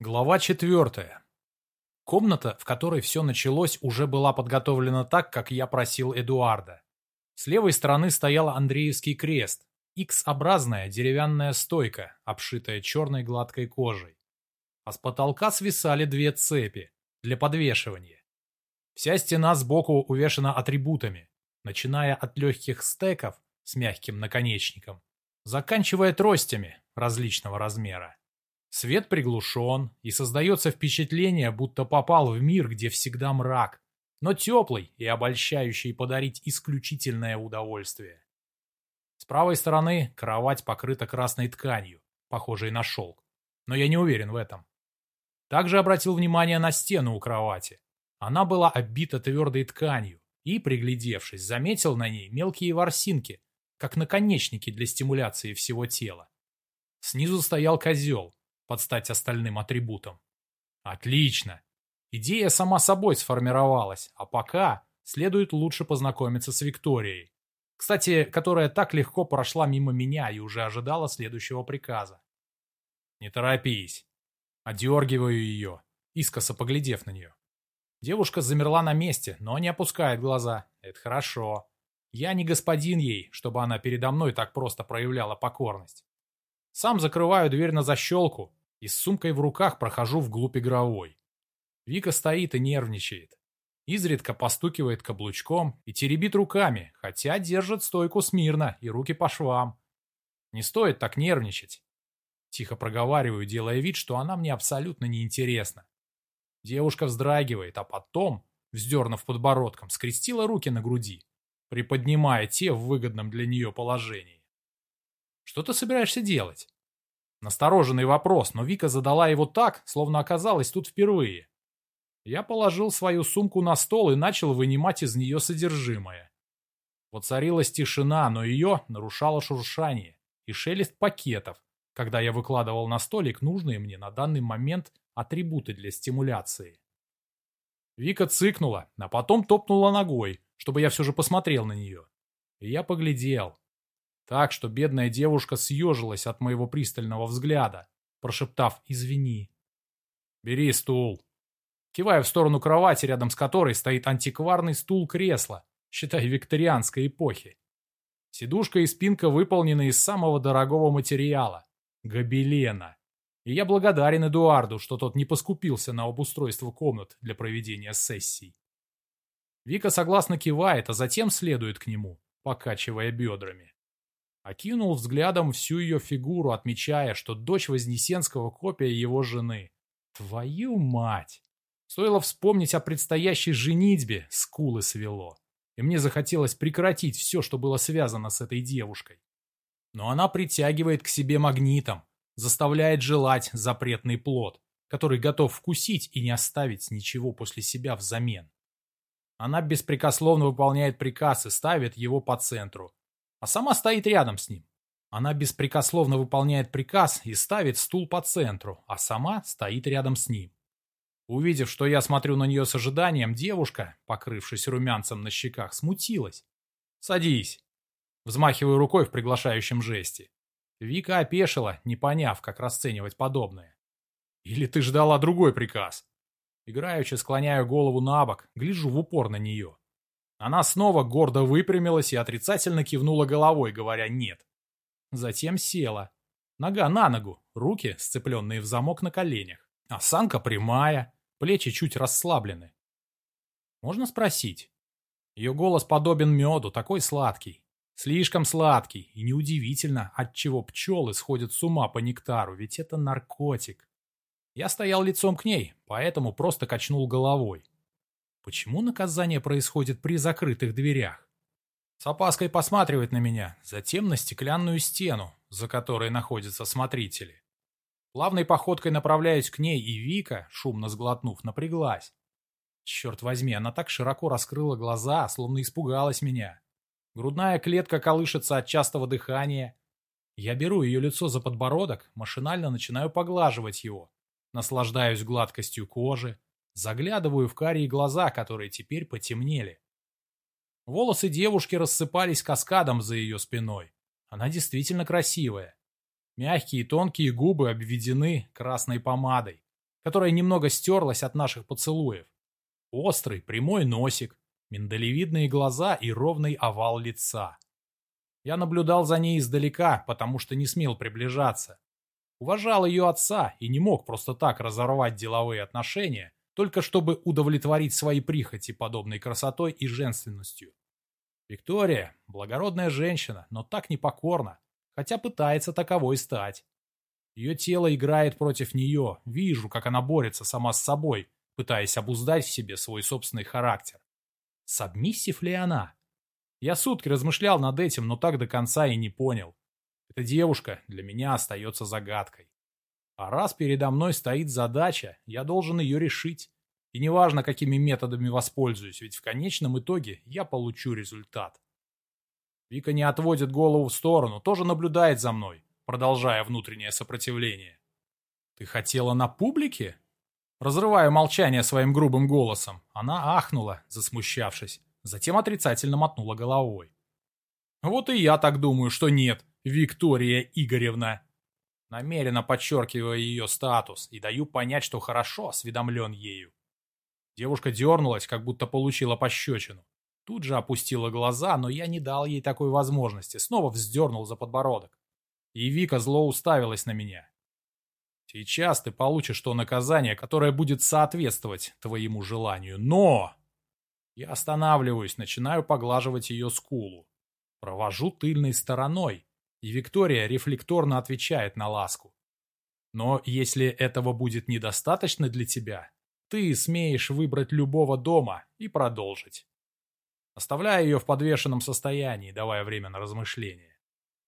Глава четвертая. Комната, в которой все началось, уже была подготовлена так, как я просил Эдуарда. С левой стороны стоял Андреевский крест, X-образная деревянная стойка, обшитая черной гладкой кожей. А с потолка свисали две цепи для подвешивания. Вся стена сбоку увешана атрибутами, начиная от легких стеков с мягким наконечником, заканчивая тростями различного размера. Свет приглушен, и создается впечатление, будто попал в мир, где всегда мрак, но теплый и обольщающий подарить исключительное удовольствие. С правой стороны кровать покрыта красной тканью, похожей на шелк, но я не уверен в этом. Также обратил внимание на стену у кровати. Она была оббита твердой тканью, и, приглядевшись, заметил на ней мелкие ворсинки, как наконечники для стимуляции всего тела. Снизу стоял козел, под стать остальным атрибутам. Отлично. Идея сама собой сформировалась, а пока следует лучше познакомиться с Викторией. Кстати, которая так легко прошла мимо меня и уже ожидала следующего приказа. Не торопись. Одергиваю ее, искоса поглядев на нее. Девушка замерла на месте, но не опускает глаза. Это хорошо. Я не господин ей, чтобы она передо мной так просто проявляла покорность. Сам закрываю дверь на защелку и с сумкой в руках прохожу вглубь игровой. Вика стоит и нервничает. Изредка постукивает каблучком и теребит руками, хотя держит стойку смирно и руки по швам. Не стоит так нервничать. Тихо проговариваю, делая вид, что она мне абсолютно неинтересна. Девушка вздрагивает, а потом, вздернув подбородком, скрестила руки на груди, приподнимая те в выгодном для нее положении. Что ты собираешься делать? Настороженный вопрос, но Вика задала его так, словно оказалась тут впервые. Я положил свою сумку на стол и начал вынимать из нее содержимое. Воцарилась тишина, но ее нарушало шуршание и шелест пакетов, когда я выкладывал на столик нужные мне на данный момент атрибуты для стимуляции. Вика цыкнула, а потом топнула ногой, чтобы я все же посмотрел на нее. И я поглядел. Так что бедная девушка съежилась от моего пристального взгляда, прошептав «извини». «Бери стул». Кивая в сторону кровати, рядом с которой стоит антикварный стул-кресло, считай, викторианской эпохи. Сидушка и спинка выполнены из самого дорогого материала – гобелена. И я благодарен Эдуарду, что тот не поскупился на обустройство комнат для проведения сессий. Вика согласно кивает, а затем следует к нему, покачивая бедрами. Окинул взглядом всю ее фигуру, отмечая, что дочь Вознесенского копия его жены. Твою мать! Стоило вспомнить о предстоящей женитьбе, скулы свело. И мне захотелось прекратить все, что было связано с этой девушкой. Но она притягивает к себе магнитом, заставляет желать запретный плод, который готов вкусить и не оставить ничего после себя взамен. Она беспрекословно выполняет приказ и ставит его по центру, а сама стоит рядом с ним. Она беспрекословно выполняет приказ и ставит стул по центру, а сама стоит рядом с ним. Увидев, что я смотрю на нее с ожиданием, девушка, покрывшись румянцем на щеках, смутилась. «Садись!» Взмахиваю рукой в приглашающем жесте. Вика опешила, не поняв, как расценивать подобное. «Или ты ждала другой приказ?» Играючи склоняю голову на бок, гляжу в упор на нее. Она снова гордо выпрямилась и отрицательно кивнула головой, говоря «нет». Затем села. Нога на ногу, руки, сцепленные в замок на коленях. Осанка прямая, плечи чуть расслаблены. Можно спросить? Ее голос подобен меду, такой сладкий. Слишком сладкий, и неудивительно, отчего пчелы сходят с ума по нектару, ведь это наркотик. Я стоял лицом к ней, поэтому просто качнул головой. Почему наказание происходит при закрытых дверях? С опаской посматривает на меня, затем на стеклянную стену, за которой находятся смотрители. Плавной походкой направляюсь к ней, и Вика, шумно сглотнув, напряглась. Черт возьми, она так широко раскрыла глаза, словно испугалась меня. Грудная клетка колышется от частого дыхания. Я беру ее лицо за подбородок, машинально начинаю поглаживать его. Наслаждаюсь гладкостью кожи, Заглядываю в карие глаза, которые теперь потемнели. Волосы девушки рассыпались каскадом за ее спиной. Она действительно красивая. Мягкие тонкие губы обведены красной помадой. которая немного стерлась от наших поцелуев. Острый, прямой носик, миндалевидные глаза и ровный овал лица. Я наблюдал за ней издалека, потому что не смел приближаться. Уважал ее отца и не мог просто так разорвать деловые отношения, только чтобы удовлетворить свои прихоти подобной красотой и женственностью. Виктория – благородная женщина, но так непокорна, хотя пытается таковой стать. Ее тело играет против нее, вижу, как она борется сама с собой, пытаясь обуздать в себе свой собственный характер. Сабмиссив ли она? Я сутки размышлял над этим, но так до конца и не понял. Эта девушка для меня остается загадкой. А раз передо мной стоит задача, я должен ее решить. И неважно, какими методами воспользуюсь, ведь в конечном итоге я получу результат. Вика не отводит голову в сторону, тоже наблюдает за мной, продолжая внутреннее сопротивление. «Ты хотела на публике?» Разрывая молчание своим грубым голосом, она ахнула, засмущавшись, затем отрицательно мотнула головой. «Вот и я так думаю, что нет, Виктория Игоревна!» Намеренно подчеркиваю ее статус и даю понять, что хорошо осведомлен ею. Девушка дернулась, как будто получила пощечину. Тут же опустила глаза, но я не дал ей такой возможности, снова вздернул за подбородок. И Вика зло уставилась на меня. Сейчас ты получишь то наказание, которое будет соответствовать твоему желанию, но... Я останавливаюсь, начинаю поглаживать ее скулу. Провожу тыльной стороной, и Виктория рефлекторно отвечает на ласку. Но если этого будет недостаточно для тебя, ты смеешь выбрать любого дома и продолжить. Оставляя ее в подвешенном состоянии, давая время на размышление.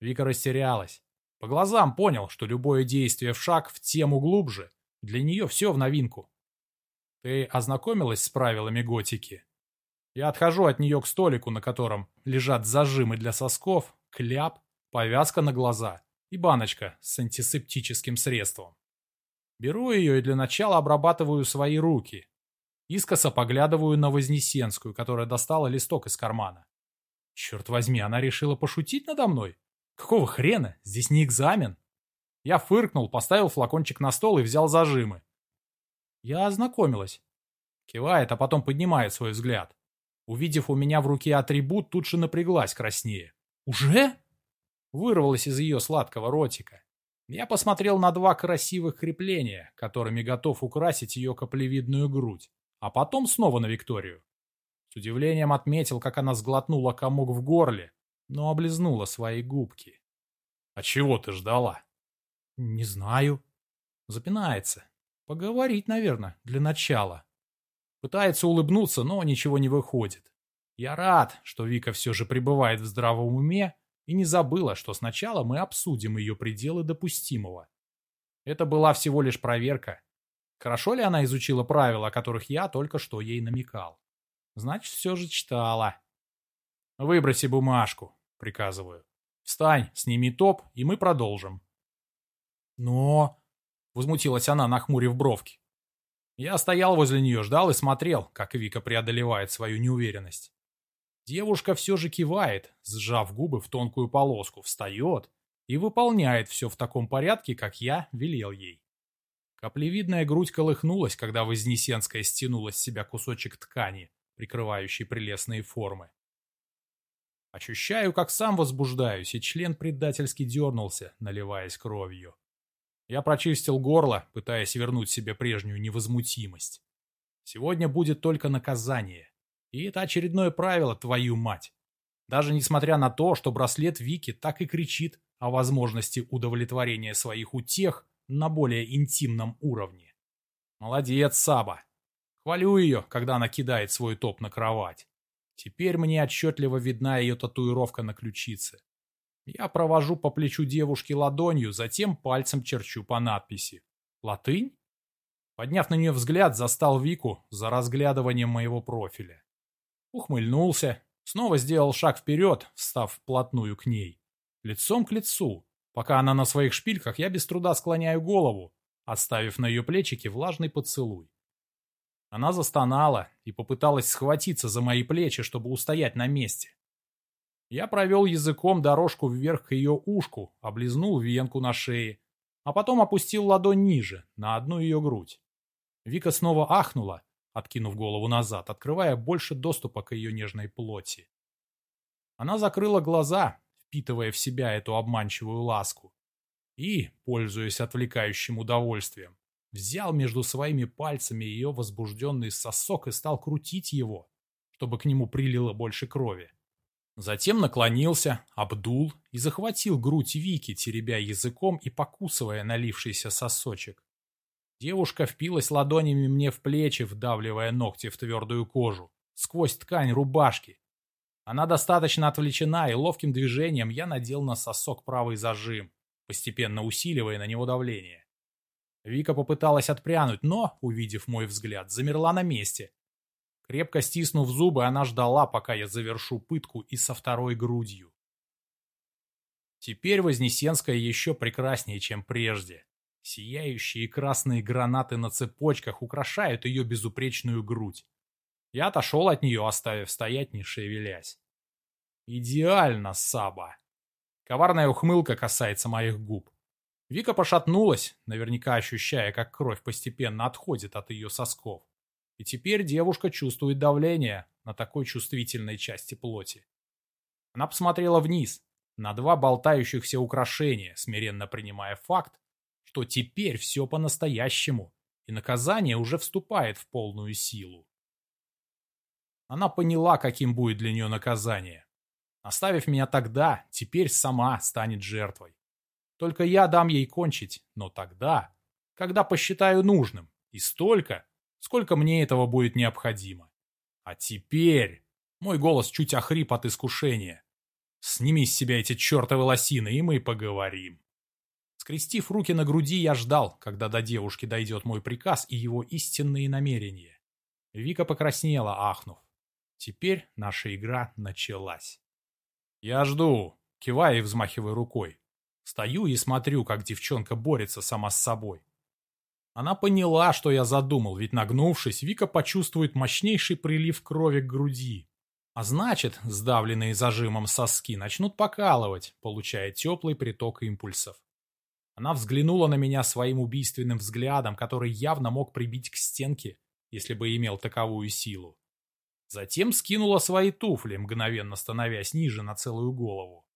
Вика растерялась. По глазам понял, что любое действие в шаг в тему глубже. Для нее все в новинку. Ты ознакомилась с правилами готики? Я отхожу от нее к столику, на котором лежат зажимы для сосков, кляп, повязка на глаза и баночка с антисептическим средством. Беру ее и для начала обрабатываю свои руки. Искоса поглядываю на Вознесенскую, которая достала листок из кармана. Черт возьми, она решила пошутить надо мной? Какого хрена? Здесь не экзамен. Я фыркнул, поставил флакончик на стол и взял зажимы. Я ознакомилась. Кивает, а потом поднимает свой взгляд. Увидев у меня в руке атрибут, тут же напряглась краснее. «Уже?» Вырвалась из ее сладкого ротика. Я посмотрел на два красивых крепления, которыми готов украсить ее каплевидную грудь, а потом снова на Викторию. С удивлением отметил, как она сглотнула комок в горле, но облизнула свои губки. «А чего ты ждала?» «Не знаю». Запинается. «Поговорить, наверное, для начала». Пытается улыбнуться, но ничего не выходит. Я рад, что Вика все же пребывает в здравом уме и не забыла, что сначала мы обсудим ее пределы допустимого. Это была всего лишь проверка. Хорошо ли она изучила правила, о которых я только что ей намекал? Значит, все же читала. «Выброси бумажку», — приказываю. «Встань, сними топ, и мы продолжим». «Но...» — возмутилась она, нахмурив бровки. Я стоял возле нее, ждал и смотрел, как Вика преодолевает свою неуверенность. Девушка все же кивает, сжав губы в тонкую полоску, встает и выполняет все в таком порядке, как я велел ей. Каплевидная грудь колыхнулась, когда Вознесенская стянула с себя кусочек ткани, прикрывающий прелестные формы. Ощущаю, как сам возбуждаюсь, и член предательски дернулся, наливаясь кровью. Я прочистил горло, пытаясь вернуть себе прежнюю невозмутимость. Сегодня будет только наказание. И это очередное правило, твою мать. Даже несмотря на то, что браслет Вики так и кричит о возможности удовлетворения своих утех на более интимном уровне. Молодец, Саба. Хвалю ее, когда она кидает свой топ на кровать. Теперь мне отчетливо видна ее татуировка на ключице. Я провожу по плечу девушки ладонью, затем пальцем черчу по надписи. Латынь? Подняв на нее взгляд, застал Вику за разглядыванием моего профиля. Ухмыльнулся, снова сделал шаг вперед, встав вплотную к ней. Лицом к лицу. Пока она на своих шпильках, я без труда склоняю голову, оставив на ее плечике влажный поцелуй. Она застонала и попыталась схватиться за мои плечи, чтобы устоять на месте. Я провел языком дорожку вверх к ее ушку, облизнул венку на шее, а потом опустил ладонь ниже, на одну ее грудь. Вика снова ахнула, откинув голову назад, открывая больше доступа к ее нежной плоти. Она закрыла глаза, впитывая в себя эту обманчивую ласку, и, пользуясь отвлекающим удовольствием, взял между своими пальцами ее возбужденный сосок и стал крутить его, чтобы к нему прилило больше крови. Затем наклонился, обдул и захватил грудь Вики, теребя языком и покусывая налившийся сосочек. Девушка впилась ладонями мне в плечи, вдавливая ногти в твердую кожу, сквозь ткань рубашки. Она достаточно отвлечена, и ловким движением я надел на сосок правый зажим, постепенно усиливая на него давление. Вика попыталась отпрянуть, но, увидев мой взгляд, замерла на месте. Крепко стиснув зубы, она ждала, пока я завершу пытку и со второй грудью. Теперь Вознесенская еще прекраснее, чем прежде. Сияющие красные гранаты на цепочках украшают ее безупречную грудь. Я отошел от нее, оставив стоять, не шевелясь. Идеально, Саба. Коварная ухмылка касается моих губ. Вика пошатнулась, наверняка ощущая, как кровь постепенно отходит от ее сосков. И теперь девушка чувствует давление на такой чувствительной части плоти. Она посмотрела вниз, на два болтающихся украшения, смиренно принимая факт, что теперь все по-настоящему, и наказание уже вступает в полную силу. Она поняла, каким будет для нее наказание. Оставив меня тогда, теперь сама станет жертвой. Только я дам ей кончить, но тогда, когда посчитаю нужным, и столько, сколько мне этого будет необходимо. А теперь... Мой голос чуть охрип от искушения. Сними с себя эти чертовы лосины, и мы поговорим. Скрестив руки на груди, я ждал, когда до девушки дойдет мой приказ и его истинные намерения. Вика покраснела, ахнув. Теперь наша игра началась. Я жду, кивая и взмахивая рукой. Стою и смотрю, как девчонка борется сама с собой. Она поняла, что я задумал, ведь нагнувшись, Вика почувствует мощнейший прилив крови к груди. А значит, сдавленные зажимом соски начнут покалывать, получая теплый приток импульсов. Она взглянула на меня своим убийственным взглядом, который явно мог прибить к стенке, если бы имел таковую силу. Затем скинула свои туфли, мгновенно становясь ниже на целую голову.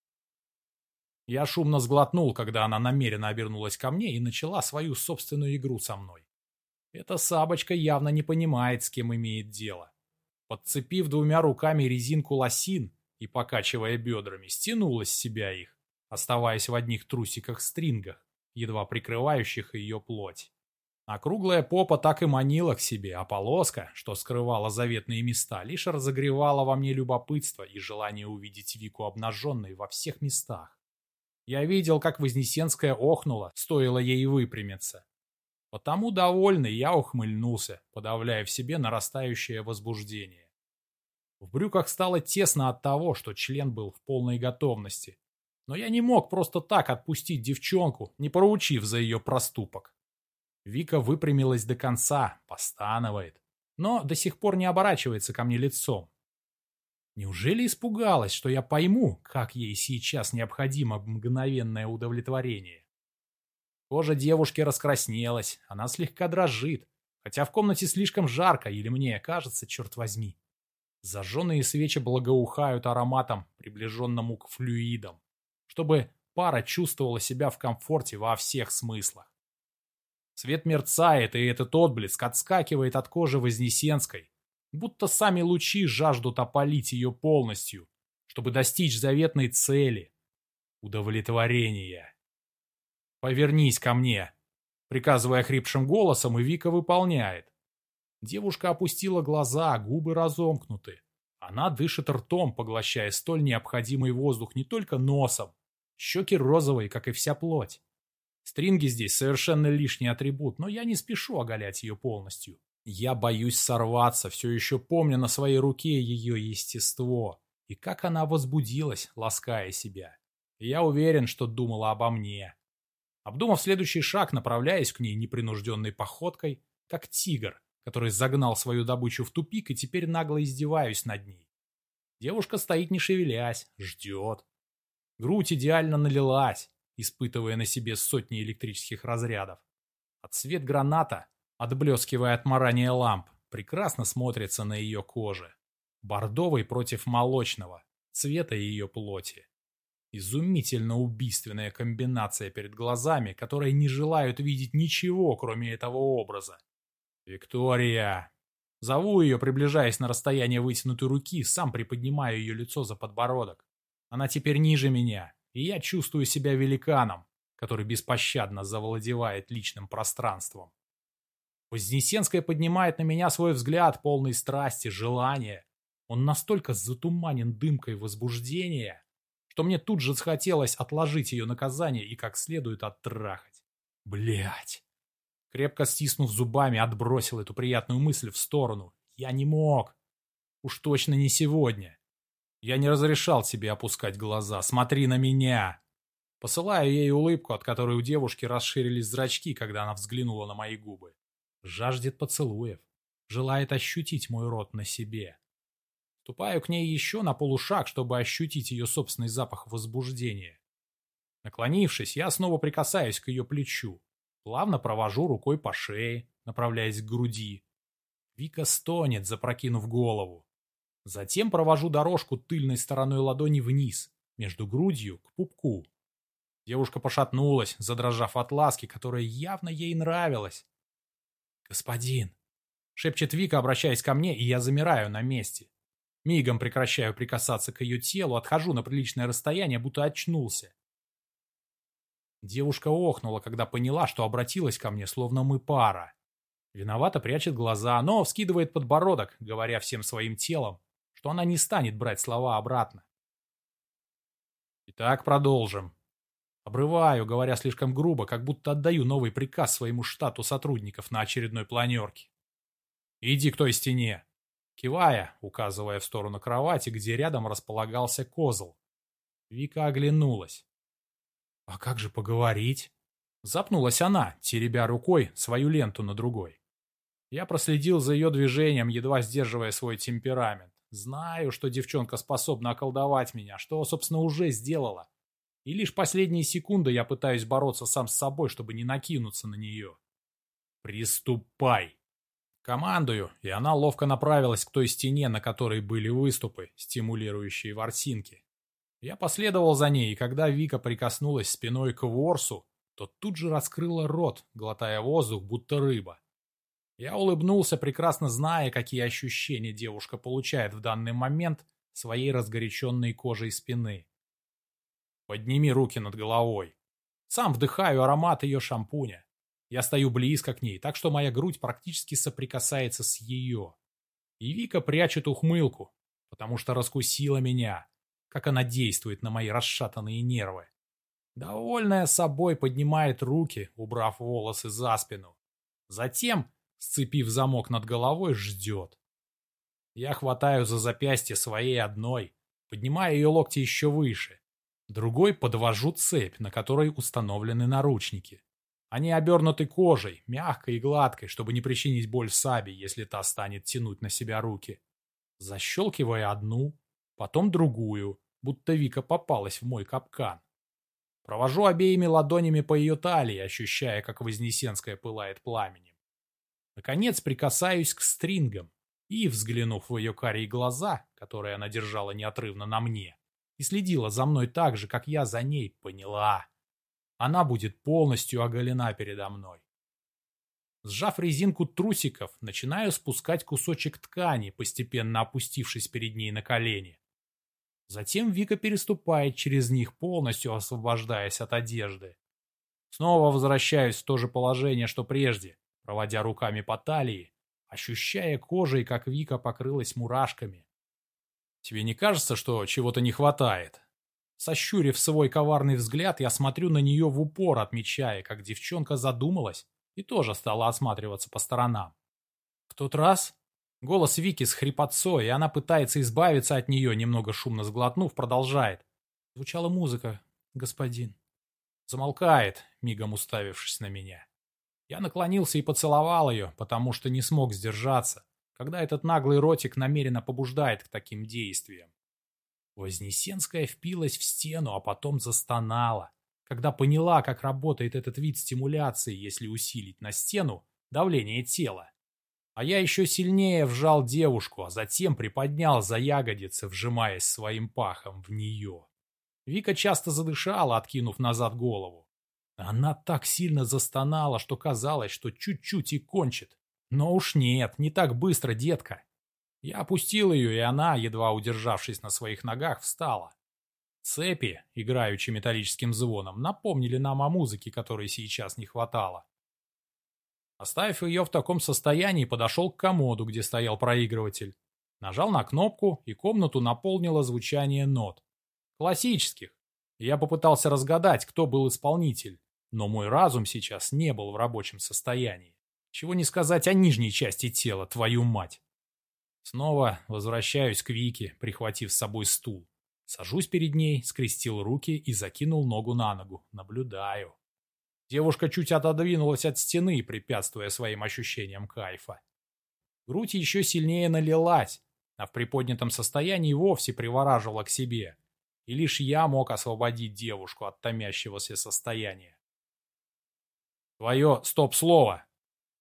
Я шумно сглотнул, когда она намеренно обернулась ко мне и начала свою собственную игру со мной. Эта сабочка явно не понимает, с кем имеет дело. Подцепив двумя руками резинку лосин и покачивая бедрами, стянула с себя их, оставаясь в одних трусиках-стрингах, едва прикрывающих ее плоть. А круглая попа так и манила к себе, а полоска, что скрывала заветные места, лишь разогревала во мне любопытство и желание увидеть Вику обнаженной во всех местах. Я видел, как Вознесенская охнула, стоило ей выпрямиться. Потому довольный я ухмыльнулся, подавляя в себе нарастающее возбуждение. В брюках стало тесно от того, что член был в полной готовности, но я не мог просто так отпустить девчонку, не проучив за ее проступок. Вика выпрямилась до конца, постанывает, но до сих пор не оборачивается ко мне лицом. Неужели испугалась, что я пойму, как ей сейчас необходимо мгновенное удовлетворение? Кожа девушки раскраснелась, она слегка дрожит, хотя в комнате слишком жарко, или мне кажется, черт возьми. Зажженные свечи благоухают ароматом, приближенному к флюидам чтобы пара чувствовала себя в комфорте во всех смыслах. Свет мерцает, и этот отблеск отскакивает от кожи Вознесенской, будто сами лучи жаждут опалить ее полностью, чтобы достичь заветной цели — удовлетворения. «Повернись ко мне», — приказывая хрипшим голосом, и Вика выполняет. Девушка опустила глаза, губы разомкнуты. Она дышит ртом, поглощая столь необходимый воздух не только носом, Щеки розовые, как и вся плоть. Стринги здесь совершенно лишний атрибут, но я не спешу оголять ее полностью. Я боюсь сорваться, все еще помня на своей руке ее естество. И как она возбудилась, лаская себя. Я уверен, что думала обо мне. Обдумав следующий шаг, направляясь к ней непринужденной походкой, как тигр, который загнал свою добычу в тупик и теперь нагло издеваюсь над ней. Девушка стоит не шевелясь, ждет. Грудь идеально налилась, испытывая на себе сотни электрических разрядов. А цвет граната отблескивая от марания ламп, прекрасно смотрится на ее коже. Бордовый против молочного, цвета ее плоти. Изумительно убийственная комбинация перед глазами, которые не желают видеть ничего, кроме этого образа. «Виктория!» Зову ее, приближаясь на расстояние вытянутой руки, сам приподнимаю ее лицо за подбородок. Она теперь ниже меня, и я чувствую себя великаном, который беспощадно завладевает личным пространством. Вознесенская поднимает на меня свой взгляд, полный страсти, желания. Он настолько затуманен дымкой возбуждения, что мне тут же захотелось отложить ее наказание и как следует оттрахать. Блять. Крепко стиснув зубами, отбросил эту приятную мысль в сторону. Я не мог. Уж точно не сегодня. Я не разрешал себе опускать глаза. Смотри на меня. Посылаю ей улыбку, от которой у девушки расширились зрачки, когда она взглянула на мои губы. Жаждет поцелуев. Желает ощутить мой рот на себе. Ступаю к ней еще на полушаг, чтобы ощутить ее собственный запах возбуждения. Наклонившись, я снова прикасаюсь к ее плечу. Плавно провожу рукой по шее, направляясь к груди. Вика стонет, запрокинув голову. Затем провожу дорожку тыльной стороной ладони вниз, между грудью к пупку. Девушка пошатнулась, задрожав от ласки, которая явно ей нравилась. «Господин!» — шепчет Вика, обращаясь ко мне, и я замираю на месте. Мигом прекращаю прикасаться к ее телу, отхожу на приличное расстояние, будто очнулся. Девушка охнула, когда поняла, что обратилась ко мне, словно мы пара. Виновато прячет глаза, но вскидывает подбородок, говоря всем своим телом, что она не станет брать слова обратно. Итак, продолжим. Обрываю, говоря слишком грубо, как будто отдаю новый приказ своему штату сотрудников на очередной планерке. «Иди к той стене кивая, указывая в сторону кровати, где рядом располагался козл. Вика оглянулась. «А как же поговорить?» Запнулась она, теребя рукой свою ленту на другой. Я проследил за ее движением, едва сдерживая свой темперамент. Знаю, что девчонка способна околдовать меня, что, собственно, уже сделала. И лишь последние секунды я пытаюсь бороться сам с собой, чтобы не накинуться на нее. «Приступай!» Командую, и она ловко направилась к той стене, на которой были выступы, стимулирующие ворсинки. Я последовал за ней, и когда Вика прикоснулась спиной к ворсу, то тут же раскрыла рот, глотая воздух, будто рыба. Я улыбнулся, прекрасно зная, какие ощущения девушка получает в данный момент своей разгоряченной кожей спины. Подними руки над головой. Сам вдыхаю аромат ее шампуня. Я стою близко к ней, так что моя грудь практически соприкасается с ее. И Вика прячет ухмылку, потому что раскусила меня, как она действует на мои расшатанные нервы. Довольная собой поднимает руки, убрав волосы за спину. Затем, сцепив замок над головой, ждет. Я хватаю за запястье своей одной, поднимаю ее локти еще выше. Другой подвожу цепь, на которой установлены наручники. Они обернуты кожей, мягкой и гладкой, чтобы не причинить боль Саби, если та станет тянуть на себя руки. Защелкивая одну, потом другую, будто Вика попалась в мой капкан. Провожу обеими ладонями по ее талии, ощущая, как Вознесенская пылает пламенем. Наконец прикасаюсь к стрингам и, взглянув в ее карие глаза, которые она держала неотрывно на мне, и следила за мной так же, как я за ней, поняла она будет полностью оголена передо мной. Сжав резинку трусиков, начинаю спускать кусочек ткани, постепенно опустившись перед ней на колени. Затем Вика переступает через них, полностью освобождаясь от одежды. Снова возвращаюсь в то же положение, что прежде, проводя руками по талии, ощущая кожей, как Вика покрылась мурашками. Тебе не кажется, что чего-то не хватает? Сощурив свой коварный взгляд, я смотрю на нее в упор, отмечая, как девчонка задумалась и тоже стала осматриваться по сторонам. В тот раз голос Вики с хрипотцой, и она пытается избавиться от нее, немного шумно сглотнув, продолжает. Звучала музыка, господин. Замолкает, мигом уставившись на меня. Я наклонился и поцеловал ее, потому что не смог сдержаться, когда этот наглый ротик намеренно побуждает к таким действиям. Вознесенская впилась в стену, а потом застонала. Когда поняла, как работает этот вид стимуляции, если усилить на стену, давление тела. А я еще сильнее вжал девушку, а затем приподнял за ягодицы, вжимаясь своим пахом в нее. Вика часто задышала, откинув назад голову. Она так сильно застонала, что казалось, что чуть-чуть и кончит. Но уж нет, не так быстро, детка. Я опустил ее, и она, едва удержавшись на своих ногах, встала. Цепи, играющие металлическим звоном, напомнили нам о музыке, которой сейчас не хватало. Оставив ее в таком состоянии, подошел к комоду, где стоял проигрыватель. Нажал на кнопку, и комнату наполнило звучание нот. Классических. Я попытался разгадать, кто был исполнитель, но мой разум сейчас не был в рабочем состоянии. Чего не сказать о нижней части тела, твою мать. Снова возвращаюсь к Вике, прихватив с собой стул. Сажусь перед ней, скрестил руки и закинул ногу на ногу. Наблюдаю. Девушка чуть отодвинулась от стены, препятствуя своим ощущениям кайфа. Грудь еще сильнее налилась, а в приподнятом состоянии вовсе привораживала к себе. И лишь я мог освободить девушку от томящегося состояния. Твое стоп-слово.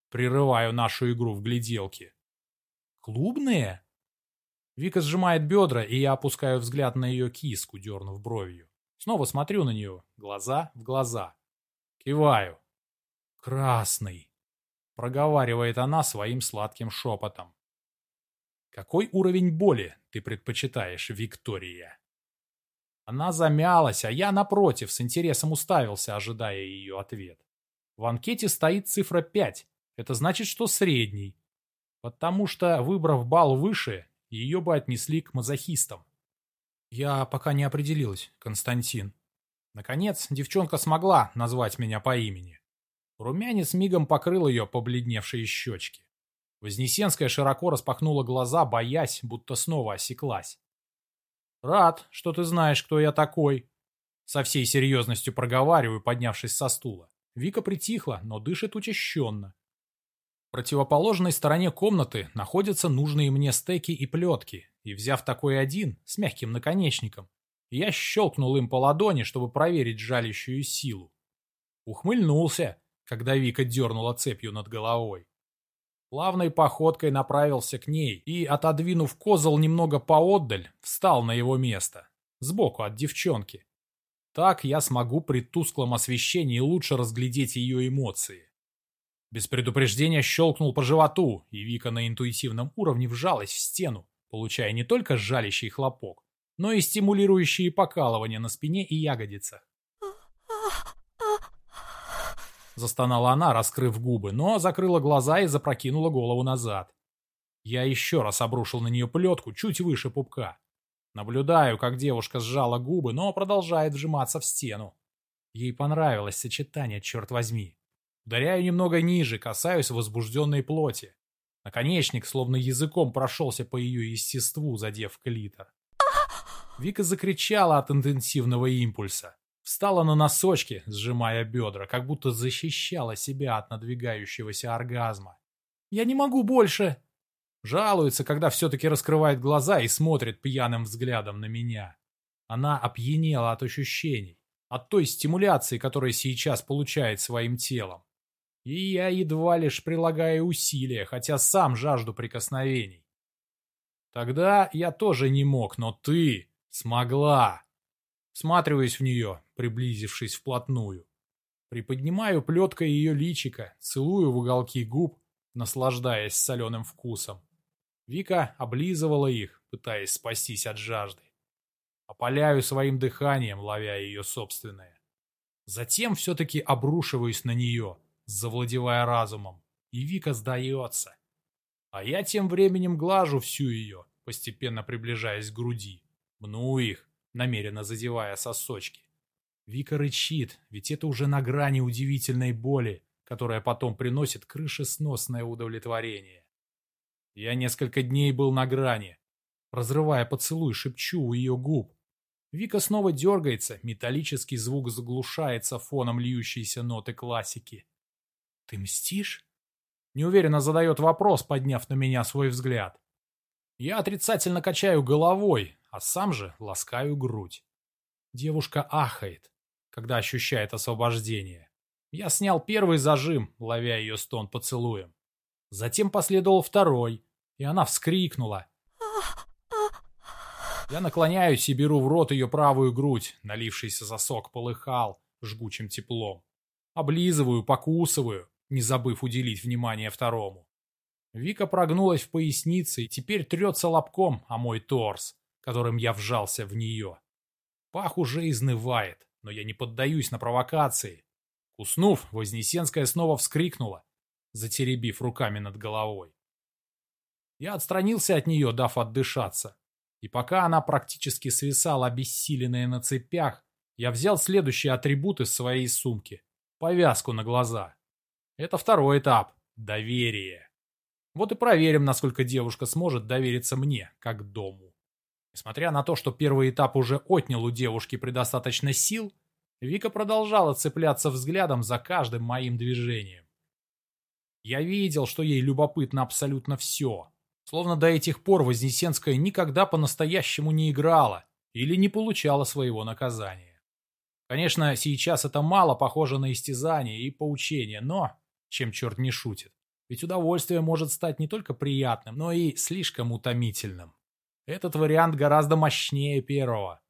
Прерываю нашу игру в гляделки. Клубные? Вика сжимает бедра, и я опускаю взгляд на ее киску, дернув бровью. Снова смотрю на нее, глаза в глаза. Киваю. Красный. Проговаривает она своим сладким шепотом. Какой уровень боли ты предпочитаешь, Виктория? Она замялась, а я, напротив, с интересом уставился, ожидая ее ответ. В анкете стоит цифра 5. Это значит, что средний. Потому что, выбрав балл выше, ее бы отнесли к мазохистам. Я пока не определилась, Константин. Наконец, девчонка смогла назвать меня по имени. Румянец мигом покрыл ее побледневшие щечки. Вознесенская широко распахнула глаза, боясь, будто снова осеклась. «Рад, что ты знаешь, кто я такой», — со всей серьезностью проговариваю, поднявшись со стула. Вика притихла, но дышит учащенно. В противоположной стороне комнаты находятся нужные мне стеки и плетки, и, взяв такой один, с мягким наконечником, я щелкнул им по ладони, чтобы проверить жалящую силу. Ухмыльнулся, когда Вика дернула цепью над головой. Плавной походкой направился к ней и, отодвинув козел немного поотдаль, встал на его место, сбоку от девчонки. Так я смогу при тусклом освещении лучше разглядеть ее эмоции. Без предупреждения щелкнул по животу, и Вика на интуитивном уровне вжалась в стену, получая не только жалящий хлопок, но и стимулирующие покалывания на спине и ягодицах. Застонала она, раскрыв губы, но закрыла глаза и запрокинула голову назад. Я еще раз обрушил на нее плетку чуть выше пупка. Наблюдаю, как девушка сжала губы, но продолжает вжиматься в стену. Ей понравилось сочетание, черт возьми. Ударяю немного ниже, касаюсь возбужденной плоти. Наконечник словно языком прошелся по ее естеству, задев клитор. Вика закричала от интенсивного импульса. Встала на носочки, сжимая бедра, как будто защищала себя от надвигающегося оргазма. «Я не могу больше!» Жалуется, когда все-таки раскрывает глаза и смотрит пьяным взглядом на меня. Она опьянела от ощущений, от той стимуляции, которую сейчас получает своим телом. И я едва лишь прилагаю усилия, хотя сам жажду прикосновений. Тогда я тоже не мог, но ты смогла. Сматриваюсь в нее, приблизившись вплотную. Приподнимаю плеткой ее личика, целую в уголки губ, наслаждаясь соленым вкусом. Вика облизывала их, пытаясь спастись от жажды. Опаляю своим дыханием, ловя ее собственное. Затем все-таки обрушиваюсь на нее — завладевая разумом, и Вика сдается. А я тем временем глажу всю ее, постепенно приближаясь к груди. Мну их, намеренно задевая сосочки. Вика рычит, ведь это уже на грани удивительной боли, которая потом приносит крышесносное удовлетворение. Я несколько дней был на грани. Разрывая поцелуй, шепчу у ее губ. Вика снова дергается, металлический звук заглушается фоном льющейся ноты классики. «Ты мстишь?» Неуверенно задает вопрос, подняв на меня свой взгляд. Я отрицательно качаю головой, а сам же ласкаю грудь. Девушка ахает, когда ощущает освобождение. Я снял первый зажим, ловя ее стон поцелуем. Затем последовал второй, и она вскрикнула. Я наклоняюсь и беру в рот ее правую грудь, налившийся сосок полыхал жгучим теплом. Облизываю, покусываю, не забыв уделить внимание второму. Вика прогнулась в пояснице и теперь трется лобком о мой торс, которым я вжался в нее. Пах уже изнывает, но я не поддаюсь на провокации. Уснув, Вознесенская снова вскрикнула, затеребив руками над головой. Я отстранился от нее, дав отдышаться. И пока она практически свисала обессиленная на цепях, я взял следующий атрибут из своей сумки – повязку на глаза. Это второй этап – доверие. Вот и проверим, насколько девушка сможет довериться мне, как дому. Несмотря на то, что первый этап уже отнял у девушки предостаточно сил, Вика продолжала цепляться взглядом за каждым моим движением. Я видел, что ей любопытно абсолютно все. Словно до этих пор Вознесенская никогда по-настоящему не играла или не получала своего наказания. Конечно, сейчас это мало похоже на истязание и поучение, но чем черт не шутит. Ведь удовольствие может стать не только приятным, но и слишком утомительным. Этот вариант гораздо мощнее первого.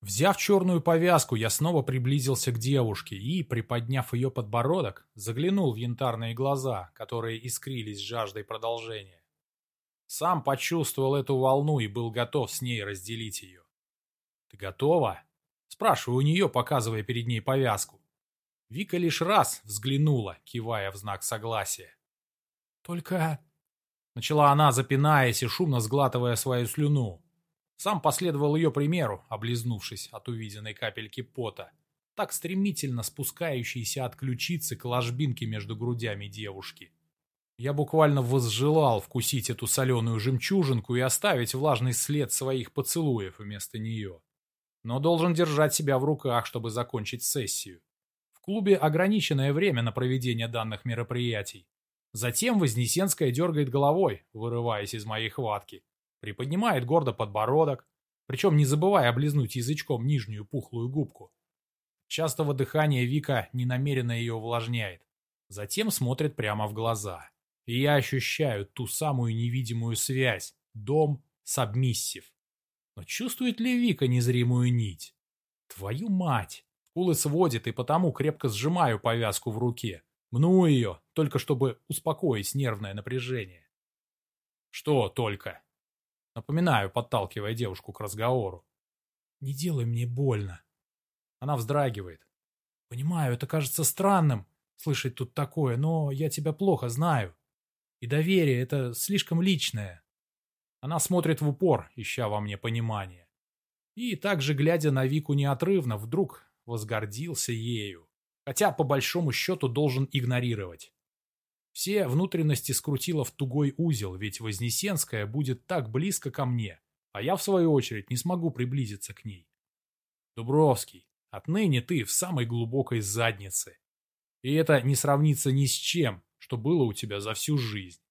Взяв черную повязку, я снова приблизился к девушке и, приподняв ее подбородок, заглянул в янтарные глаза, которые искрились жаждой продолжения. Сам почувствовал эту волну и был готов с ней разделить ее. «Ты готова?» Спрашиваю у нее, показывая перед ней повязку. Вика лишь раз взглянула, кивая в знак согласия. «Только...» Начала она, запинаясь и шумно сглатывая свою слюну. Сам последовал ее примеру, облизнувшись от увиденной капельки пота, так стремительно спускающейся от ключицы к ложбинке между грудями девушки. Я буквально возжелал вкусить эту соленую жемчужинку и оставить влажный след своих поцелуев вместо нее. Но должен держать себя в руках, чтобы закончить сессию. В клубе ограниченное время на проведение данных мероприятий. Затем Вознесенская дергает головой, вырываясь из моей хватки приподнимает гордо подбородок, причем не забывая облизнуть язычком нижнюю пухлую губку. Частого дыхания Вика ненамеренно ее увлажняет. Затем смотрит прямо в глаза. И я ощущаю ту самую невидимую связь. Дом, сабмиссив. Но чувствует ли Вика незримую нить? Твою мать! Скулы сводит, и потому крепко сжимаю повязку в руке. Мну ее, только чтобы успокоить нервное напряжение. Что только? Напоминаю, подталкивая девушку к разговору. «Не делай мне больно». Она вздрагивает. «Понимаю, это кажется странным, слышать тут такое, но я тебя плохо знаю. И доверие — это слишком личное». Она смотрит в упор, ища во мне понимание. И также, глядя на Вику неотрывно, вдруг возгордился ею. Хотя, по большому счету, должен игнорировать. Все внутренности скрутило в тугой узел, ведь Вознесенская будет так близко ко мне, а я, в свою очередь, не смогу приблизиться к ней. Дубровский, отныне ты в самой глубокой заднице. И это не сравнится ни с чем, что было у тебя за всю жизнь.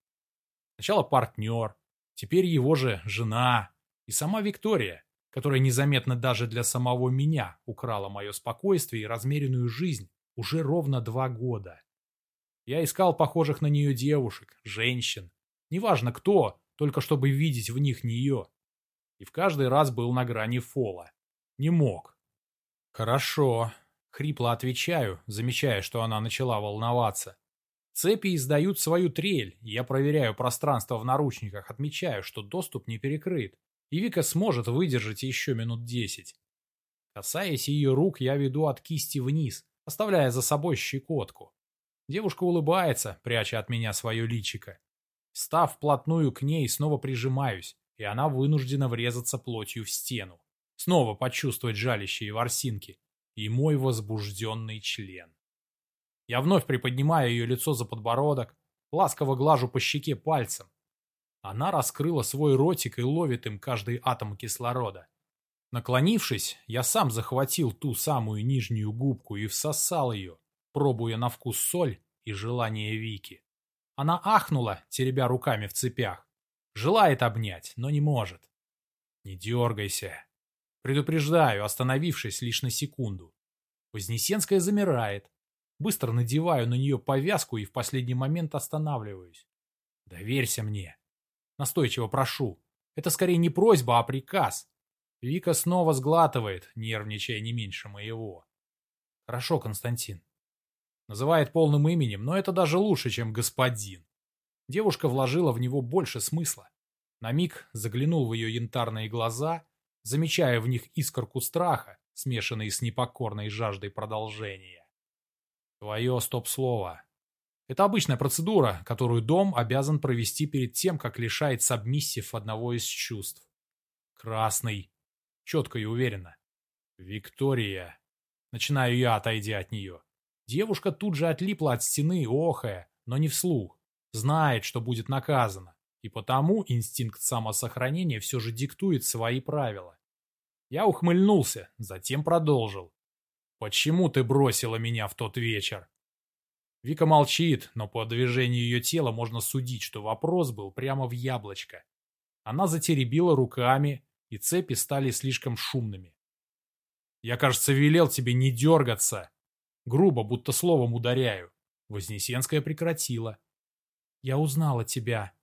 Сначала партнер, теперь его же жена и сама Виктория, которая незаметно даже для самого меня украла мое спокойствие и размеренную жизнь уже ровно два года. Я искал похожих на нее девушек, женщин. Неважно кто, только чтобы видеть в них нее. И в каждый раз был на грани фола. Не мог. Хорошо. Хрипло отвечаю, замечая, что она начала волноваться. Цепи издают свою трель, я проверяю пространство в наручниках, отмечаю, что доступ не перекрыт, и Вика сможет выдержать еще минут десять. Касаясь ее рук, я веду от кисти вниз, оставляя за собой щекотку. Девушка улыбается, пряча от меня свое личико. Став вплотную к ней, снова прижимаюсь, и она вынуждена врезаться плотью в стену. Снова почувствовать жалящие ворсинки и мой возбужденный член. Я вновь приподнимаю ее лицо за подбородок, ласково глажу по щеке пальцем. Она раскрыла свой ротик и ловит им каждый атом кислорода. Наклонившись, я сам захватил ту самую нижнюю губку и всосал ее, пробуя на вкус соль и желание Вики. Она ахнула, теребя руками в цепях. Желает обнять, но не может. Не дергайся. Предупреждаю, остановившись лишь на секунду. Вознесенская замирает. Быстро надеваю на нее повязку и в последний момент останавливаюсь. Доверься мне. Настойчиво прошу. Это скорее не просьба, а приказ. Вика снова сглатывает, нервничая не меньше моего. Хорошо, Константин. Называет полным именем, но это даже лучше, чем господин. Девушка вложила в него больше смысла. На миг заглянул в ее янтарные глаза, замечая в них искорку страха, смешанные с непокорной жаждой продолжения. Твое стоп-слово. Это обычная процедура, которую дом обязан провести перед тем, как лишает сабмиссив одного из чувств. Красный. Четко и уверенно. Виктория. Начинаю я, отойдя от нее. Девушка тут же отлипла от стены, охая, но не вслух. Знает, что будет наказана. И потому инстинкт самосохранения все же диктует свои правила. Я ухмыльнулся, затем продолжил. «Почему ты бросила меня в тот вечер?» Вика молчит, но по движению ее тела можно судить, что вопрос был прямо в яблочко. Она затеребила руками, и цепи стали слишком шумными. «Я, кажется, велел тебе не дергаться!» Грубо, будто словом ударяю. Вознесенская прекратила. «Я узнала тебя»,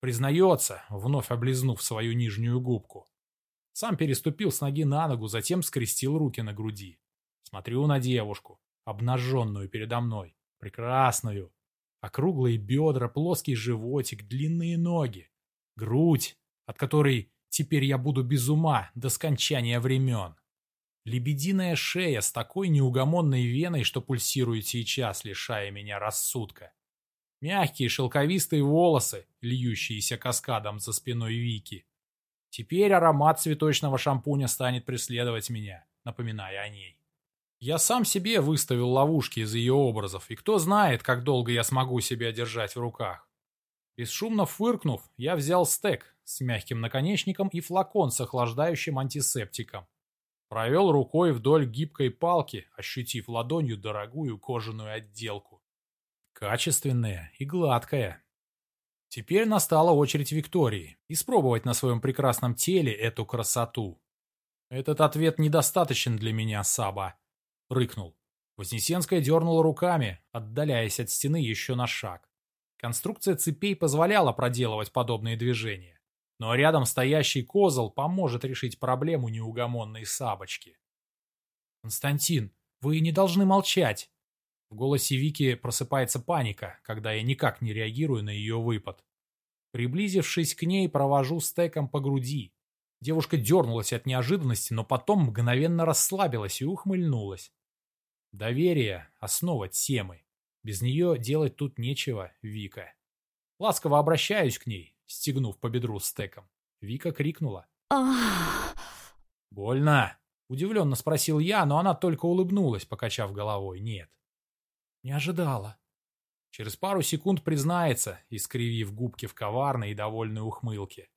Признается, вновь облизнув свою нижнюю губку. Сам переступил с ноги на ногу, затем скрестил руки на груди. Смотрю на девушку, обнаженную передо мной, прекрасную. Округлые бедра, плоский животик, длинные ноги. Грудь, от которой теперь я буду без ума до скончания времен. Лебединая шея с такой неугомонной веной, что пульсирует сейчас, лишая меня рассудка. Мягкие шелковистые волосы, льющиеся каскадом за спиной Вики. Теперь аромат цветочного шампуня станет преследовать меня, напоминая о ней. Я сам себе выставил ловушки из ее образов, и кто знает, как долго я смогу себя держать в руках. Бесшумно фыркнув, я взял стек с мягким наконечником и флакон с охлаждающим антисептиком. Провел рукой вдоль гибкой палки, ощутив ладонью дорогую кожаную отделку. Качественная и гладкая. Теперь настала очередь Виктории испробовать на своем прекрасном теле эту красоту. Этот ответ недостаточен для меня, Саба. Рыкнул. Вознесенская дернула руками, отдаляясь от стены еще на шаг. Конструкция цепей позволяла проделывать подобные движения. Но рядом стоящий козел поможет решить проблему неугомонной Сабочки. «Константин, вы не должны молчать!» В голосе Вики просыпается паника, когда я никак не реагирую на ее выпад. Приблизившись к ней, провожу стеком по груди. Девушка дернулась от неожиданности, но потом мгновенно расслабилась и ухмыльнулась. Доверие – основа темы. Без нее делать тут нечего, Вика. Ласково обращаюсь к ней, стегнув по бедру стеком. Вика крикнула. «Больно?» – удивленно спросил я, но она только улыбнулась, покачав головой. «Нет, не ожидала. Через пару секунд признается, искривив губки в коварной и довольной ухмылке.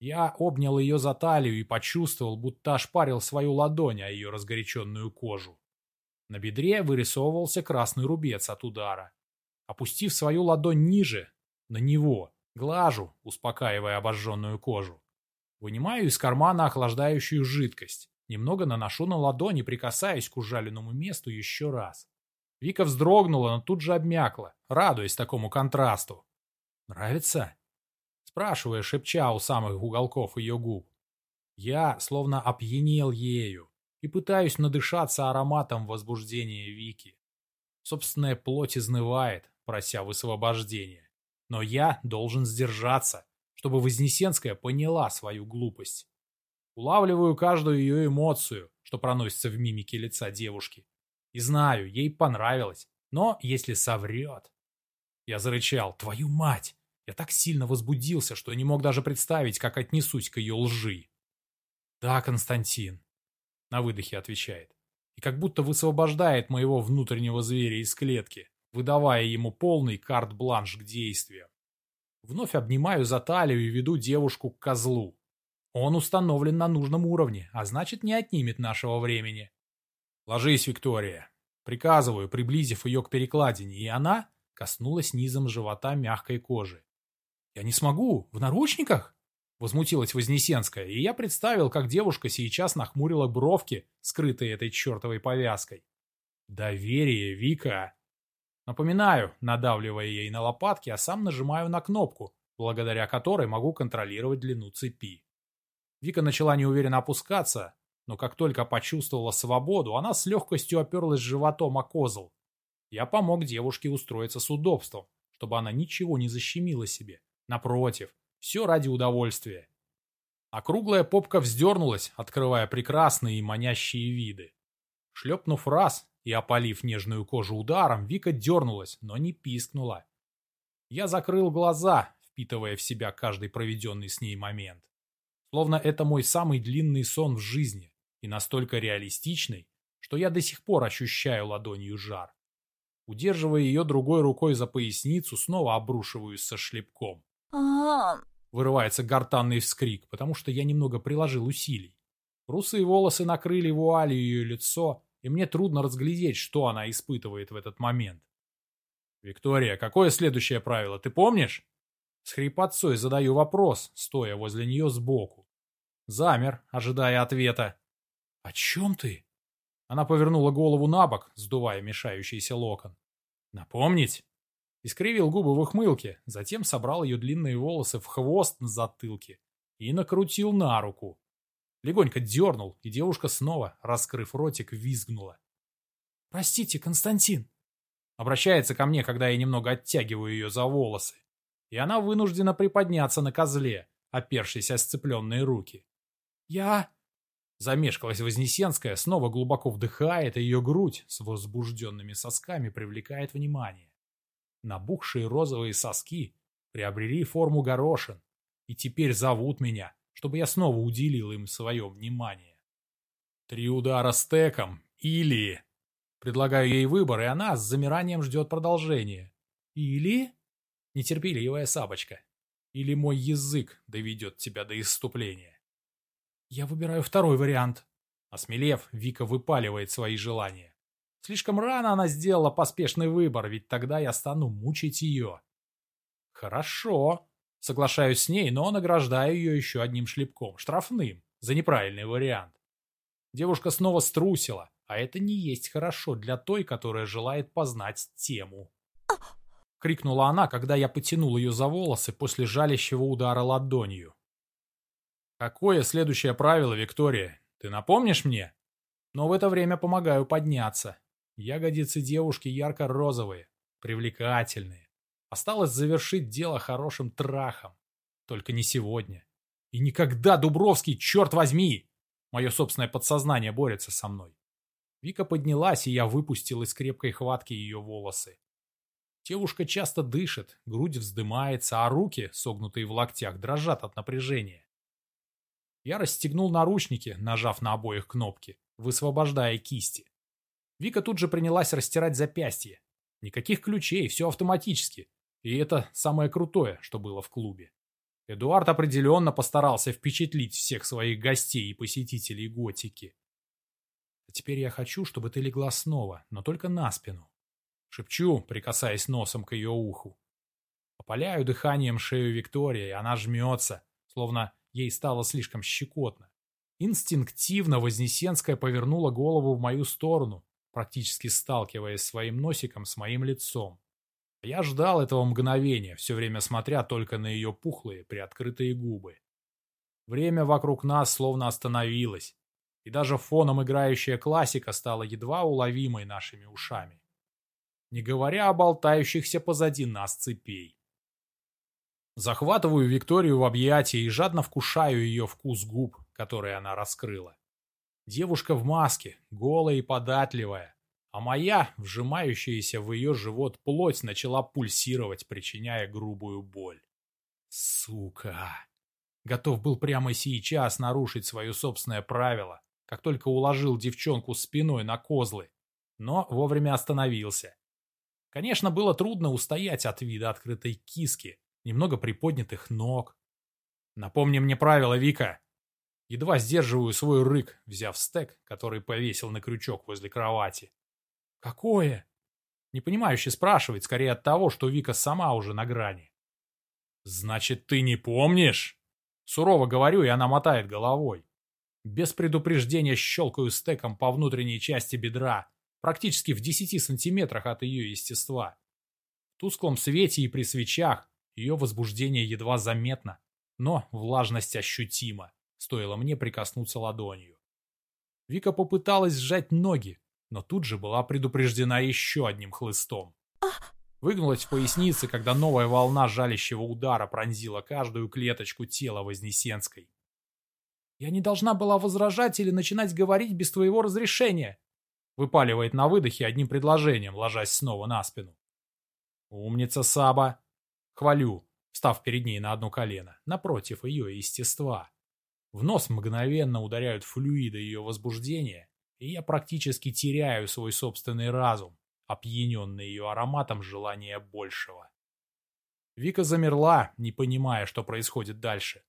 Я обнял ее за талию и почувствовал, будто ошпарил свою ладонь о ее разгоряченную кожу. На бедре вырисовывался красный рубец от удара. Опустив свою ладонь ниже, на него, глажу, успокаивая обожженную кожу. Вынимаю из кармана охлаждающую жидкость. Немного наношу на ладонь и прикасаюсь к ужаленному месту еще раз. Вика вздрогнула, но тут же обмякла, радуясь такому контрасту. «Нравится?» Спрашивая, шепча у самых уголков ее губ. Я словно опьянел ею и пытаюсь надышаться ароматом возбуждения Вики. Собственная плоть изнывает, прося высвобождения. Но я должен сдержаться, чтобы Вознесенская поняла свою глупость. Улавливаю каждую ее эмоцию, что проносится в мимике лица девушки, и знаю, ей понравилось. Но если соврет... Я зарычал. Твою мать! Я так сильно возбудился, что не мог даже представить, как отнесусь к ее лжи. Да, Константин. На выдохе отвечает. И как будто высвобождает моего внутреннего зверя из клетки, выдавая ему полный карт-бланш к действиям. Вновь обнимаю за талию и веду девушку к козлу. Он установлен на нужном уровне, а значит не отнимет нашего времени. «Ложись, Виктория!» Приказываю, приблизив ее к перекладине, и она коснулась низом живота мягкой кожи. «Я не смогу! В наручниках?» Возмутилась Вознесенская, и я представил, как девушка сейчас нахмурила бровки, скрытые этой чертовой повязкой. Доверие, Вика. Напоминаю, надавливая ей на лопатки, а сам нажимаю на кнопку, благодаря которой могу контролировать длину цепи. Вика начала неуверенно опускаться, но как только почувствовала свободу, она с легкостью оперлась животом о козл. Я помог девушке устроиться с удобством, чтобы она ничего не защемила себе. Напротив, все ради удовольствия. Округлая попка вздернулась, открывая прекрасные и манящие виды. Шлепнув раз и опалив нежную кожу ударом, Вика дернулась, но не пискнула. Я закрыл глаза, впитывая в себя каждый проведенный с ней момент. Словно это мой самый длинный сон в жизни, и настолько реалистичный, что я до сих пор ощущаю ладонью жар. Удерживая ее другой рукой за поясницу, снова обрушиваюсь со шлепком. Вырывается гортанный вскрик, потому что я немного приложил усилий. Русые волосы накрыли вуалью ее лицо, и мне трудно разглядеть, что она испытывает в этот момент. «Виктория, какое следующее правило, ты помнишь?» С хрипотцой задаю вопрос, стоя возле нее сбоку. Замер, ожидая ответа. «О чем ты?» Она повернула голову на бок, сдувая мешающийся локон. «Напомнить?» Искривил губы в ухмылке, затем собрал ее длинные волосы в хвост на затылке и накрутил на руку. Легонько дернул, и девушка снова, раскрыв ротик, визгнула. «Простите, Константин!» Обращается ко мне, когда я немного оттягиваю ее за волосы. И она вынуждена приподняться на козле, опершись о сцепленные руки. «Я...» Замешкалась Вознесенская, снова глубоко вдыхает, и ее грудь с возбужденными сосками привлекает внимание. Набухшие розовые соски приобрели форму горошин, и теперь зовут меня, чтобы я снова уделил им свое внимание. Три удара стеком или... Предлагаю ей выбор, и она с замиранием ждет продолжения. Или... Нетерпеливая сабочка. Или мой язык доведет тебя до исступления. Я выбираю второй вариант. Осмелев, Вика выпаливает свои желания. Слишком рано она сделала поспешный выбор, ведь тогда я стану мучить ее. Хорошо. Соглашаюсь с ней, но награждаю ее еще одним шлепком, штрафным, за неправильный вариант. Девушка снова струсила, а это не есть хорошо для той, которая желает познать тему. Крикнула она, когда я потянул ее за волосы после жалящего удара ладонью. Какое следующее правило, Виктория? Ты напомнишь мне? Но в это время помогаю подняться. Ягодицы девушки ярко-розовые, привлекательные. Осталось завершить дело хорошим трахом. Только не сегодня. И никогда, Дубровский, черт возьми! Мое собственное подсознание борется со мной. Вика поднялась, и я выпустил из крепкой хватки ее волосы. Девушка часто дышит, грудь вздымается, а руки, согнутые в локтях, дрожат от напряжения. Я расстегнул наручники, нажав на обоих кнопки, высвобождая кисти. Вика тут же принялась растирать запястье. Никаких ключей, все автоматически. И это самое крутое, что было в клубе. Эдуард определенно постарался впечатлить всех своих гостей и посетителей готики. А теперь я хочу, чтобы ты легла снова, но только на спину. Шепчу, прикасаясь носом к ее уху. Опаляю дыханием шею Виктории, и она жмется, словно Ей стало слишком щекотно. Инстинктивно Вознесенская повернула голову в мою сторону, практически сталкиваясь своим носиком с моим лицом. Я ждал этого мгновения, все время смотря только на ее пухлые, приоткрытые губы. Время вокруг нас словно остановилось, и даже фоном играющая классика стала едва уловимой нашими ушами. Не говоря о болтающихся позади нас цепей. Захватываю Викторию в объятия и жадно вкушаю ее вкус губ, которые она раскрыла. Девушка в маске, голая и податливая, а моя, вжимающаяся в ее живот плоть, начала пульсировать, причиняя грубую боль. Сука! Готов был прямо сейчас нарушить свое собственное правило, как только уложил девчонку спиной на козлы, но вовремя остановился. Конечно, было трудно устоять от вида открытой киски, немного приподнятых ног. Напомни мне правила, Вика. Едва сдерживаю свой рык, взяв стек, который повесил на крючок возле кровати. Какое? Непонимающе спрашивает, скорее от того, что Вика сама уже на грани. Значит, ты не помнишь? Сурово говорю, и она мотает головой. Без предупреждения щелкаю стеком по внутренней части бедра, практически в десяти сантиметрах от ее естества. В тусклом свете и при свечах ее возбуждение едва заметно, но влажность ощутима, стоило мне прикоснуться ладонью. Вика попыталась сжать ноги, но тут же была предупреждена еще одним хлыстом. Выгнулась в пояснице, когда новая волна жалящего удара пронзила каждую клеточку тела Вознесенской. «Я не должна была возражать или начинать говорить без твоего разрешения», выпаливает на выдохе одним предложением, ложась снова на спину. «Умница, Саба!» Хвалю, встав перед ней на одно колено, напротив ее естества. В нос мгновенно ударяют флюиды ее возбуждения, и я практически теряю свой собственный разум, опьяненный ее ароматом желания большего. Вика замерла, не понимая, что происходит дальше.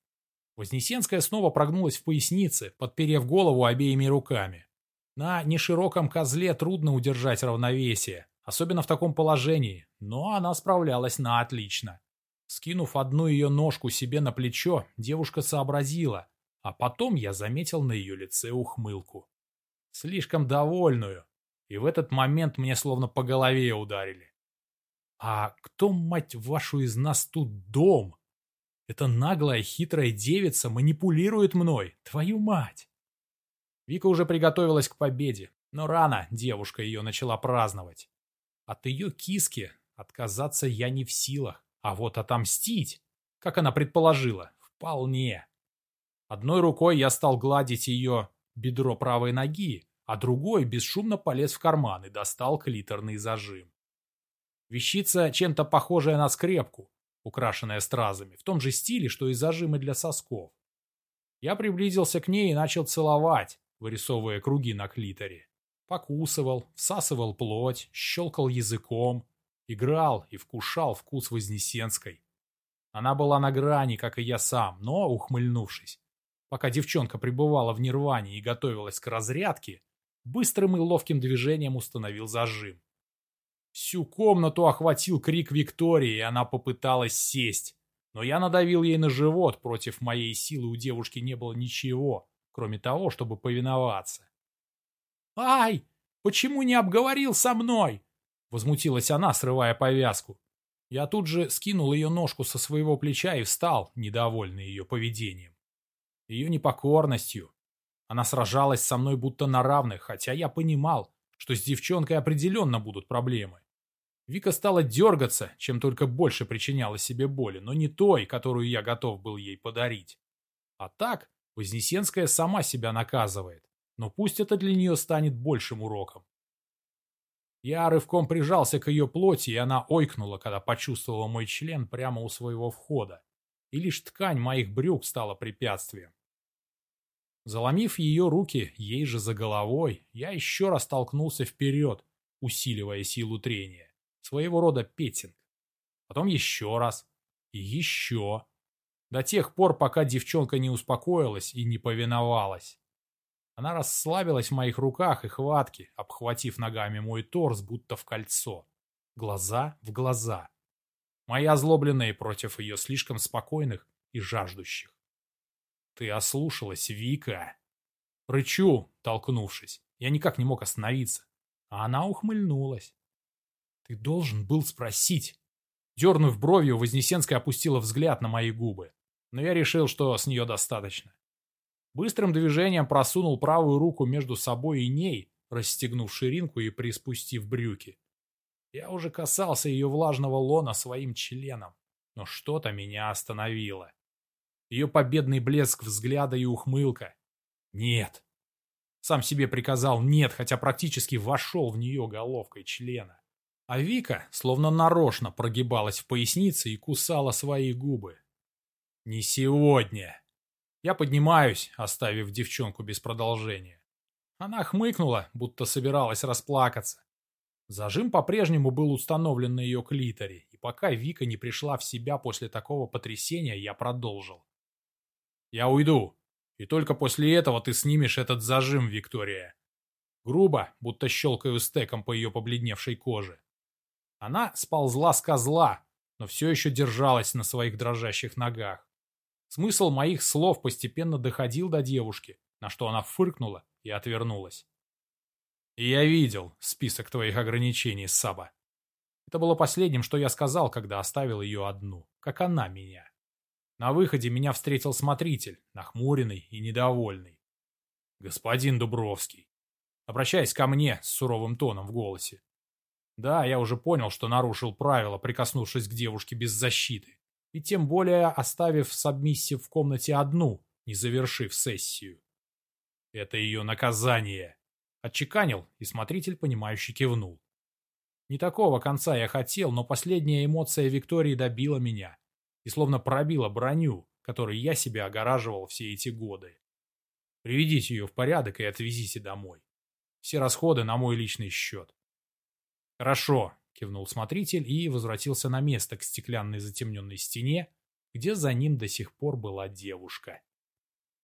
Вознесенская снова прогнулась в пояснице, подперев голову обеими руками. На нешироком козле трудно удержать равновесие, особенно в таком положении, но она справлялась на отлично. Скинув одну ее ножку себе на плечо, девушка сообразила, а потом я заметил на ее лице ухмылку. Слишком довольную, и в этот момент мне словно по голове ударили. А кто, мать вашу, из нас тут дом? Эта наглая, хитрая девица манипулирует мной, твою мать! Вика уже приготовилась к победе, но рано девушка ее начала праздновать. От ее киски отказаться я не в силах, а вот отомстить, как она предположила, вполне. Одной рукой я стал гладить ее бедро правой ноги, а другой бесшумно полез в карман и достал клиторный зажим. Вещица чем-то похожая на скрепку, украшенная стразами, в том же стиле, что и зажимы для сосков. Я приблизился к ней и начал целовать, вырисовывая круги на клиторе. Покусывал, всасывал плоть, щелкал языком, играл и вкушал вкус Вознесенской. Она была на грани, как и я сам, но, ухмыльнувшись, пока девчонка пребывала в нирване и готовилась к разрядке, быстрым и ловким движением установил зажим. Всю комнату охватил крик Виктории, и она попыталась сесть. Но я надавил ей на живот, против моей силы у девушки не было ничего, кроме того, чтобы повиноваться. «Ай! Почему не обговорил со мной?» Возмутилась она, срывая повязку. Я тут же скинул ее ножку со своего плеча и встал, недовольный ее поведением. Ее непокорностью, она сражалась со мной будто на равных, хотя я понимал, что с девчонкой определенно будут проблемы. Вика стала дергаться, чем только больше причиняла себе боли, но не той, которую я готов был ей подарить. А так, Вознесенская сама себя наказывает, но пусть это для нее станет большим уроком. Я рывком прижался к ее плоти, и она ойкнула, когда почувствовала мой член прямо у своего входа. И лишь ткань моих брюк стала препятствием. Заломив ее руки ей же за головой, я еще раз толкнулся вперед, усиливая силу трения. Своего рода петинг. Потом еще раз. И еще. До тех пор, пока девчонка не успокоилась и не повиновалась. Она расслабилась в моих руках и хватке, обхватив ногами мой торс, будто в кольцо. Глаза в глаза. Мои озлобленные против ее слишком спокойных и жаждущих. «Ты ослушалась, Вика!» Рычу, толкнувшись. Я никак не мог остановиться. А она ухмыльнулась. «Ты должен был спросить!» Дернув бровью, Вознесенская опустила взгляд на мои губы. Но я решил, что с нее достаточно. Быстрым движением просунул правую руку между собой и ней, расстегнув ширинку и приспустив брюки. Я уже касался ее влажного лона своим членом, но что-то меня остановило. Ее победный блеск взгляда и ухмылка. Нет. Сам себе приказал нет, хотя практически вошел в нее головкой члена. А Вика словно нарочно прогибалась в пояснице и кусала свои губы. «Не сегодня!» Я поднимаюсь, оставив девчонку без продолжения. Она хмыкнула, будто собиралась расплакаться. Зажим по-прежнему был установлен на ее клиторе, и пока Вика не пришла в себя после такого потрясения, я продолжил. Я уйду. И только после этого ты снимешь этот зажим, Виктория. Грубо, будто щелкаю стеком по ее побледневшей коже. Она сползла с козла, но все еще держалась на своих дрожащих ногах. Смысл моих слов постепенно доходил до девушки, на что она фыркнула и отвернулась. «Я видел список твоих ограничений, Саба». Это было последним, что я сказал, когда оставил ее одну, как она меня. На выходе меня встретил смотритель, нахмуренный и недовольный. «Господин Дубровский», обращаясь ко мне с суровым тоном в голосе. Да, я уже понял, что нарушил правила, прикоснувшись к девушке без защиты, и тем более оставив сабмиссив в комнате одну, не завершив сессию. Это ее наказание. Отчеканил, и смотритель, понимающе кивнул. Не такого конца я хотел, но последняя эмоция Виктории добила меня и словно пробила броню, которой я себя огораживал все эти годы. Приведите ее в порядок и отвезите домой. Все расходы на мой личный счет. Хорошо, кивнул смотритель и возвратился на место к стеклянной затемненной стене, где за ним до сих пор была девушка.